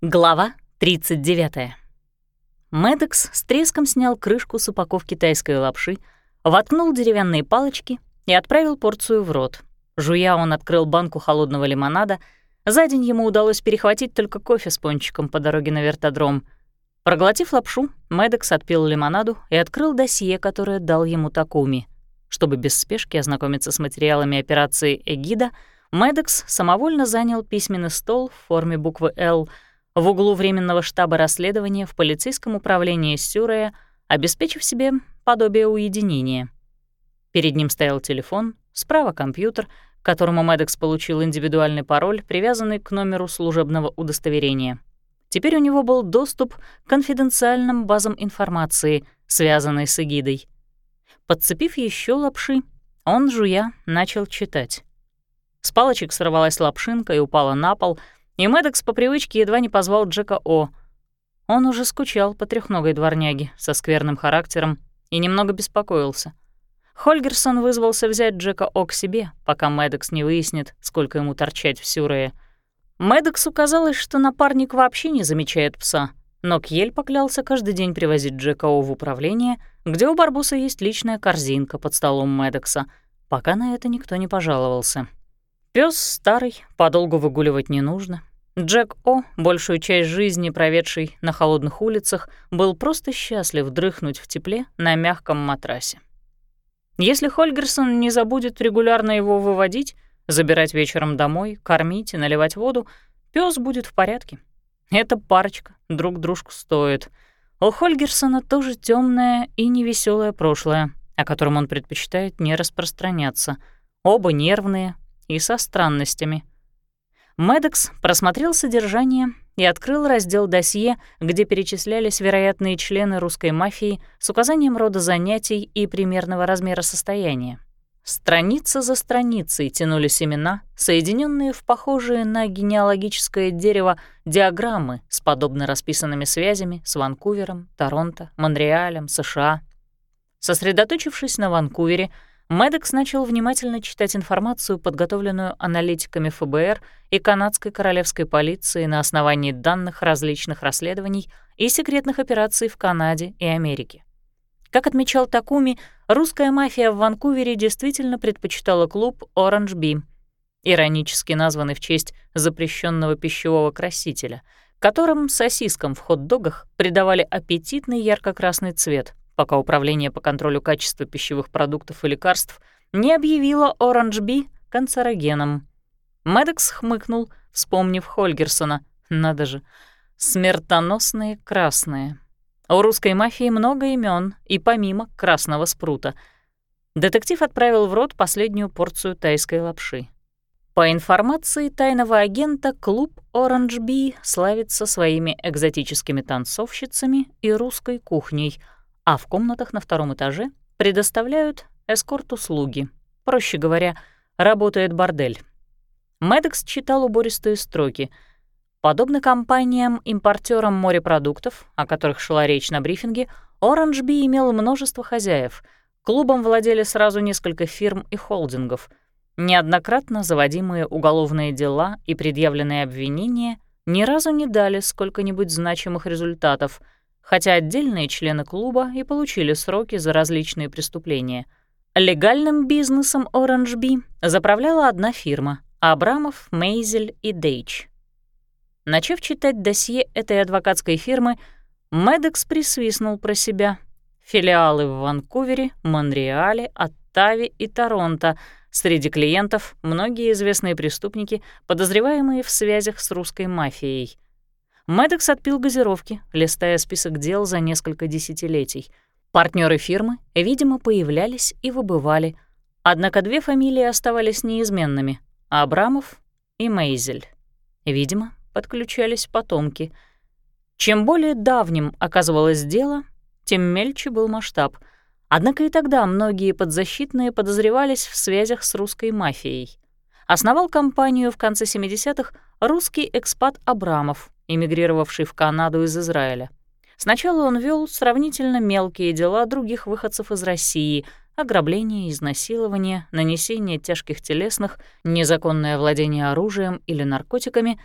Глава 39. Медекс с треском снял крышку с упаковки тайской лапши, воткнул деревянные палочки и отправил порцию в рот. Жуя, он открыл банку холодного лимонада. За день ему удалось перехватить только кофе с пончиком по дороге на вертодром. Проглотив лапшу, Медекс отпил лимонаду и открыл досье, которое дал ему Такуми. Чтобы без спешки ознакомиться с материалами операции «Эгида», Медекс самовольно занял письменный стол в форме буквы «Л», в углу временного штаба расследования в полицейском управлении Сюрея, обеспечив себе подобие уединения. Перед ним стоял телефон, справа компьютер, к которому Медекс получил индивидуальный пароль, привязанный к номеру служебного удостоверения. Теперь у него был доступ к конфиденциальным базам информации, связанной с эгидой. Подцепив еще лапши, он, жуя, начал читать. С палочек сорвалась лапшинка и упала на пол — и Мэддокс по привычке едва не позвал Джека О. Он уже скучал по трехногой дворняге со скверным характером и немного беспокоился. Хольгерсон вызвался взять Джека О к себе, пока Мэддокс не выяснит, сколько ему торчать в Сюрее. Мэддоксу казалось, что напарник вообще не замечает пса, но Кьель поклялся каждый день привозить Джека О в управление, где у Барбуса есть личная корзинка под столом Мэддокса, пока на это никто не пожаловался. Пёс старый, подолгу выгуливать не нужно. Джек О, большую часть жизни проведший на холодных улицах, был просто счастлив дрыхнуть в тепле на мягком матрасе. Если Хольгерсон не забудет регулярно его выводить, забирать вечером домой, кормить и наливать воду, пёс будет в порядке. Эта парочка друг дружку стоит. У Хольгерсона тоже тёмное и невеселое прошлое, о котором он предпочитает не распространяться. Оба нервные, и со странностями. Медекс просмотрел содержание и открыл раздел досье, где перечислялись вероятные члены русской мафии с указанием рода занятий и примерного размера состояния. Страница за страницей тянулись имена, соединенные в похожие на генеалогическое дерево диаграммы с подобно расписанными связями с Ванкувером, Торонто, Монреалем, США. Сосредоточившись на Ванкувере, Медекс начал внимательно читать информацию, подготовленную аналитиками ФБР и канадской королевской полиции на основании данных различных расследований и секретных операций в Канаде и Америке. Как отмечал Такуми, русская мафия в Ванкувере действительно предпочитала клуб Orange Bee, иронически названный в честь запрещенного пищевого красителя, которым сосискам в хот-догах придавали аппетитный ярко-красный цвет, пока Управление по контролю качества пищевых продуктов и лекарств не объявило Orange Bee канцерогеном. Медекс хмыкнул, вспомнив Хольгерсона. Надо же, смертоносные красные. У русской мафии много имен, и помимо красного спрута. Детектив отправил в рот последнюю порцию тайской лапши. По информации тайного агента, клуб Orange Bee славится своими экзотическими танцовщицами и русской кухней — а в комнатах на втором этаже предоставляют эскорт-услуги. Проще говоря, работает бордель. Медекс читал убористые строки. Подобно компаниям импортерам морепродуктов, о которых шла речь на брифинге, Orange Bee имел множество хозяев. Клубом владели сразу несколько фирм и холдингов. Неоднократно заводимые уголовные дела и предъявленные обвинения ни разу не дали сколько-нибудь значимых результатов — хотя отдельные члены клуба и получили сроки за различные преступления. Легальным бизнесом Orange Bee заправляла одна фирма — Абрамов, Мейзель и Дейч. Начав читать досье этой адвокатской фирмы, Медекс присвистнул про себя. Филиалы в Ванкувере, Монреале, Оттаве и Торонто. Среди клиентов многие известные преступники, подозреваемые в связях с русской мафией — Мэддокс отпил газировки, листая список дел за несколько десятилетий. Партнеры фирмы, видимо, появлялись и выбывали. Однако две фамилии оставались неизменными — Абрамов и Мейзель. Видимо, подключались потомки. Чем более давним оказывалось дело, тем мельче был масштаб. Однако и тогда многие подзащитные подозревались в связях с русской мафией. Основал компанию в конце 70-х русский экспат Абрамов — эмигрировавший в Канаду из Израиля. Сначала он вел сравнительно мелкие дела других выходцев из России — ограбление, изнасилование, нанесение тяжких телесных, незаконное владение оружием или наркотиками,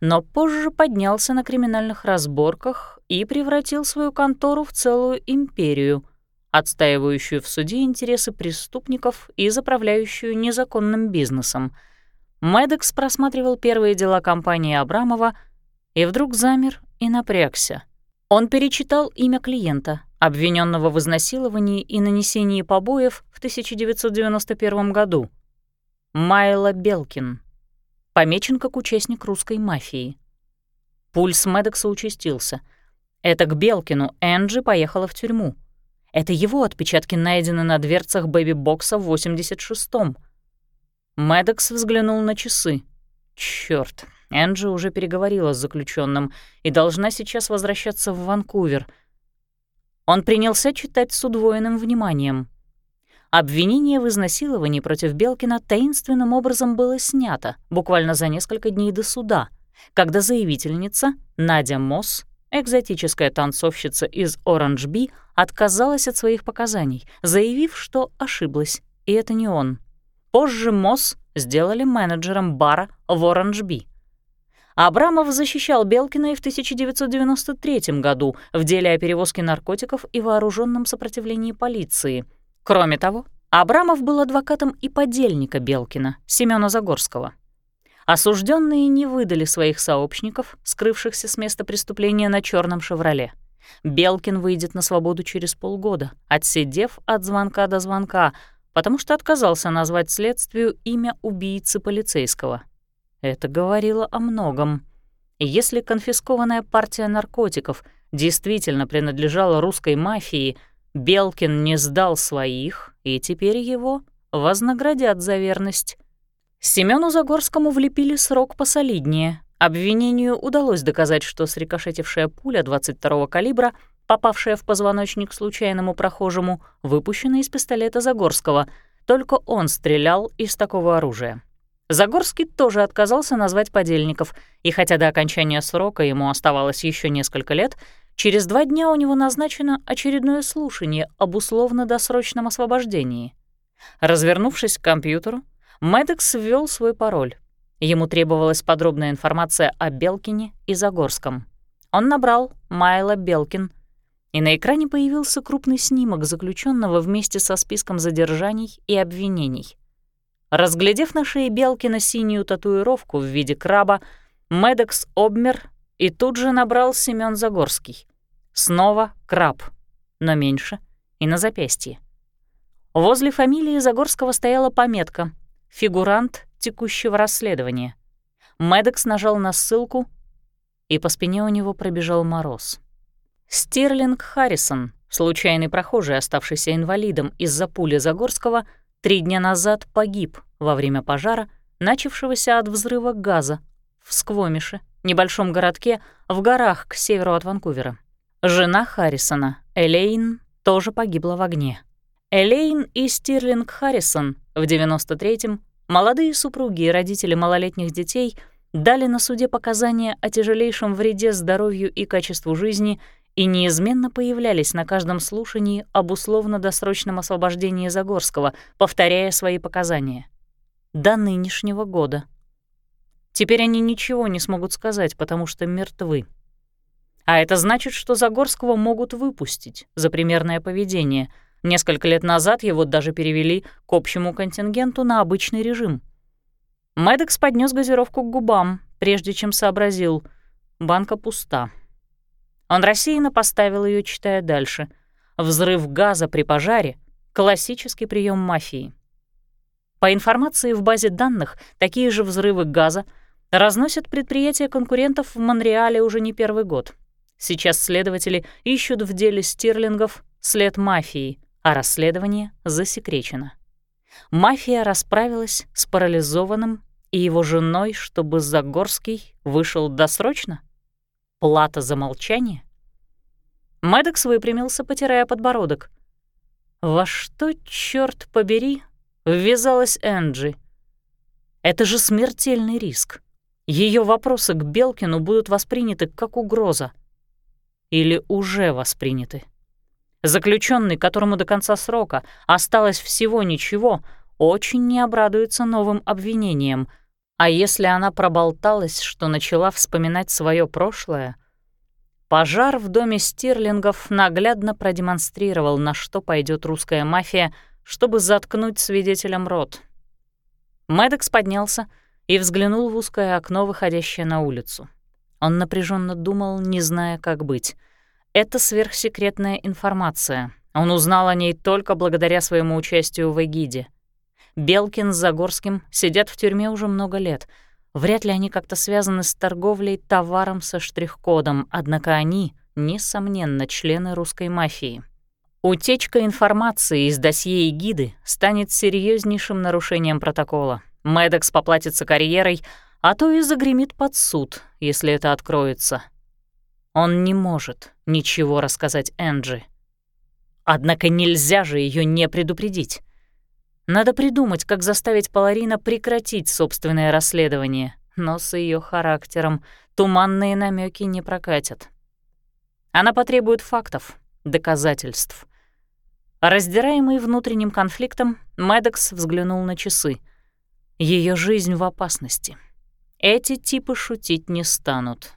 но позже поднялся на криминальных разборках и превратил свою контору в целую империю, отстаивающую в суде интересы преступников и заправляющую незаконным бизнесом. Медекс просматривал первые дела компании Абрамова и вдруг замер и напрягся. Он перечитал имя клиента, обвиненного в изнасиловании и нанесении побоев в 1991 году. Майло Белкин, помечен как участник русской мафии. Пульс Медекса участился. Это к Белкину Энджи поехала в тюрьму. Это его отпечатки найдены на дверцах бэби-бокса в 86-м. Медекс взглянул на часы. Чёрт, Энджи уже переговорила с заключенным и должна сейчас возвращаться в Ванкувер. Он принялся читать с удвоенным вниманием. Обвинение в изнасиловании против Белкина таинственным образом было снято буквально за несколько дней до суда, когда заявительница Надя Мосс, экзотическая танцовщица из Оранж-Би, отказалась от своих показаний, заявив, что ошиблась, и это не он. Позже Мосс сделали менеджером бара в Оранж-Би. Абрамов защищал Белкина и в 1993 году в деле о перевозке наркотиков и вооруженном сопротивлении полиции. Кроме того, Абрамов был адвокатом и подельника Белкина, Семёна Загорского. Осужденные не выдали своих сообщников, скрывшихся с места преступления на черном «Шевроле». Белкин выйдет на свободу через полгода, отсидев от звонка до звонка, потому что отказался назвать следствию имя убийцы полицейского — это говорило о многом. Если конфискованная партия наркотиков действительно принадлежала русской мафии, Белкин не сдал своих, и теперь его вознаградят за верность. Семену Загорскому влепили срок посолиднее. Обвинению удалось доказать, что срикошетившая пуля 22-го калибра, попавшая в позвоночник случайному прохожему, выпущена из пистолета Загорского. Только он стрелял из такого оружия. Загорский тоже отказался назвать подельников, и хотя до окончания срока ему оставалось еще несколько лет, через два дня у него назначено очередное слушание об условно-досрочном освобождении. Развернувшись к компьютеру, Мэддокс ввел свой пароль. Ему требовалась подробная информация о Белкине и Загорском. Он набрал «Майло Белкин», и на экране появился крупный снимок заключенного вместе со списком задержаний и обвинений — Разглядев на шее Белкина синюю татуировку в виде краба, Медекс обмер и тут же набрал Семён Загорский. Снова краб, но меньше, и на запястье. Возле фамилии Загорского стояла пометка «Фигурант текущего расследования». Медекс нажал на ссылку, и по спине у него пробежал мороз. Стирлинг Харрисон, случайный прохожий, оставшийся инвалидом из-за пули Загорского, три дня назад погиб во время пожара, начавшегося от взрыва газа в Сквомише, небольшом городке в горах к северу от Ванкувера. Жена Харрисона, Элейн, тоже погибла в огне. Элейн и Стирлинг Харрисон в 93-м, молодые супруги и родители малолетних детей, дали на суде показания о тяжелейшем вреде здоровью и качеству жизни и неизменно появлялись на каждом слушании об условно-досрочном освобождении Загорского, повторяя свои показания. До нынешнего года. Теперь они ничего не смогут сказать, потому что мертвы. А это значит, что Загорского могут выпустить за примерное поведение. Несколько лет назад его даже перевели к общему контингенту на обычный режим. Мэддокс поднес газировку к губам, прежде чем сообразил — банка пуста. Он рассеянно поставил ее, читая дальше. Взрыв газа при пожаре — классический прием мафии. По информации в базе данных, такие же взрывы газа разносят предприятия конкурентов в Монреале уже не первый год. Сейчас следователи ищут в деле стирлингов след мафии, а расследование засекречено. Мафия расправилась с парализованным и его женой, чтобы Загорский вышел досрочно? Плата за молчание? Мэддокс выпрямился, потирая подбородок. «Во что, черт побери, ввязалась Энджи? Это же смертельный риск. Ее вопросы к Белкину будут восприняты как угроза. Или уже восприняты. Заключенный, которому до конца срока осталось всего ничего, очень не обрадуется новым обвинениям — А если она проболталась, что начала вспоминать свое прошлое, пожар в доме Стирлингов наглядно продемонстрировал, на что пойдет русская мафия, чтобы заткнуть свидетелям рот. Мэддокс поднялся и взглянул в узкое окно, выходящее на улицу. Он напряженно думал, не зная, как быть. Это сверхсекретная информация. Он узнал о ней только благодаря своему участию в эгиде. Белкин с Загорским сидят в тюрьме уже много лет. Вряд ли они как-то связаны с торговлей товаром со штрих-кодом, однако они, несомненно, члены русской мафии. Утечка информации из досье эгиды станет серьезнейшим нарушением протокола. Медекс поплатится карьерой, а то и загремит под суд, если это откроется. Он не может ничего рассказать Энджи. Однако нельзя же ее не предупредить. Надо придумать, как заставить Паларина прекратить собственное расследование, но с ее характером туманные намеки не прокатят. Она потребует фактов, доказательств. Раздираемый внутренним конфликтом, Медекс взглянул на часы. Ее жизнь в опасности. Эти типы шутить не станут.